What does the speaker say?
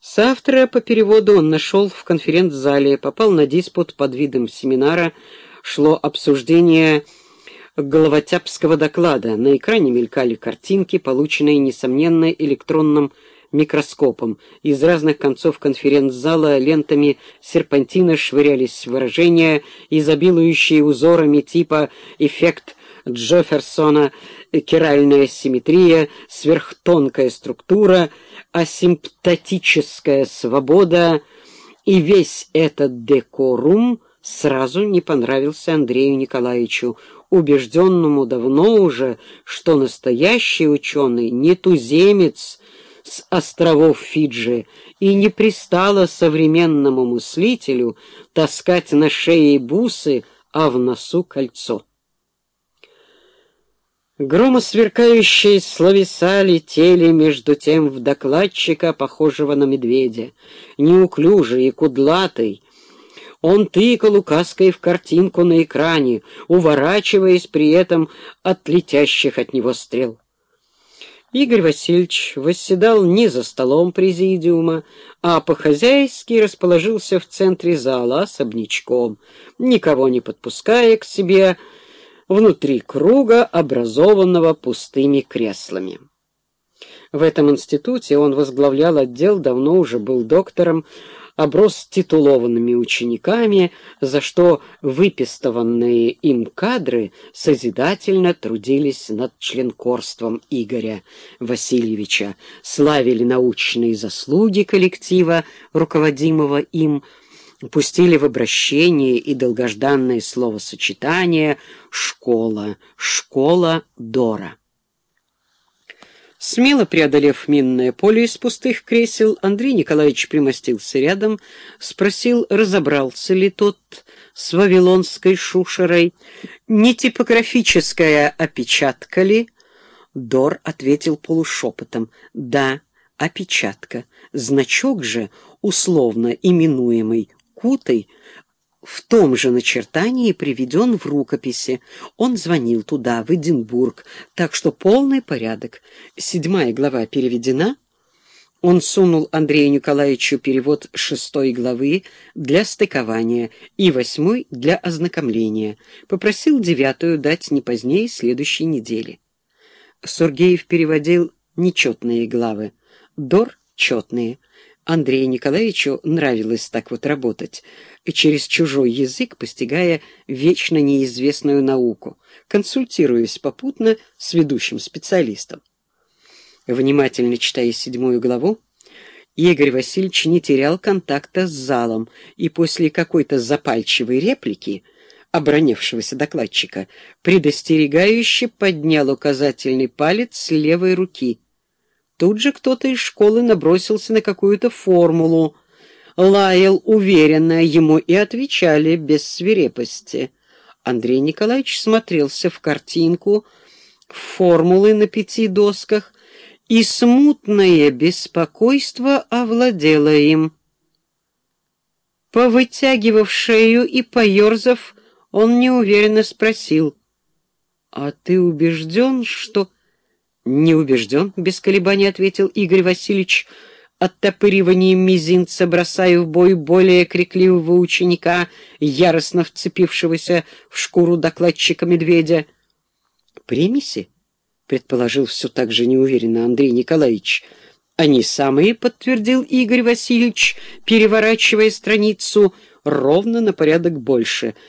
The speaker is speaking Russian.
Соавтора по переводу он нашел в конференц-зале, попал на диспут под видом семинара, шло обсуждение головотяпского доклада. На экране мелькали картинки, полученные, несомненно, электронным микроскопом. Из разных концов конференц-зала лентами серпантина швырялись выражения, изобилующие узорами типа «эффект Джефферсона», «керальная симметрия», «сверхтонкая структура», «асимптотическая свобода» и весь этот декорум сразу не понравился Андрею Николаевичу, убежденному давно уже, что настоящий ученый не туземец, с островов Фиджи, и не пристало современному мыслителю таскать на шее бусы, а в носу кольцо. Громосверкающие словеса летели между тем в докладчика, похожего на медведя, неуклюжий и кудлатый, он тыкал указкой в картинку на экране, уворачиваясь при этом от летящих от него стрел. Игорь Васильевич восседал не за столом президиума, а по-хозяйски расположился в центре зала особнячком, никого не подпуская к себе внутри круга, образованного пустыми креслами. В этом институте он возглавлял отдел, давно уже был доктором, оброс титулованными учениками, за что выпистованные им кадры созидательно трудились над членкорством Игоря Васильевича, славили научные заслуги коллектива, руководимого им, пустили в обращение и долгожданное словосочетание «школа», «школа Дора». Смело преодолев минное поле из пустых кресел, Андрей Николаевич примостился рядом, спросил, разобрался ли тот с вавилонской шушерой, не типографическая опечатка ли? Дор ответил полушепотом, да, опечатка. Значок же, условно именуемый Кутой, в том же начертании приведен в рукописи. Он звонил туда, в Эдинбург, так что полный порядок. Седьмая глава переведена. Он сунул Андрею Николаевичу перевод шестой главы для стыкования и восьмой для ознакомления. Попросил девятую дать не позднее следующей недели. Сергеев переводил нечетные главы, Дор — четные. Андрею Николаевичу нравилось так вот работать, через чужой язык постигая вечно неизвестную науку, консультируясь попутно с ведущим специалистом. Внимательно читая седьмую главу, Игорь Васильевич не терял контакта с залом и после какой-то запальчивой реплики оброневшегося докладчика предостерегающе поднял указательный палец левой руки — Тут же кто-то из школы набросился на какую-то формулу, лаял уверенно, ему и отвечали без свирепости. Андрей Николаевич смотрелся в картинку, формулы на пяти досках, и смутное беспокойство овладело им. Повытягивав шею и поерзав, он неуверенно спросил, «А ты убежден, что...» «Не убежден», — без колебаний ответил Игорь Васильевич, оттопыриванием мизинца бросая в бой более крикливого ученика, яростно вцепившегося в шкуру докладчика медведя. «Примеси?» — предположил все так же неуверенно Андрей Николаевич. «Они самые», — подтвердил Игорь Васильевич, переворачивая страницу ровно на порядок больше —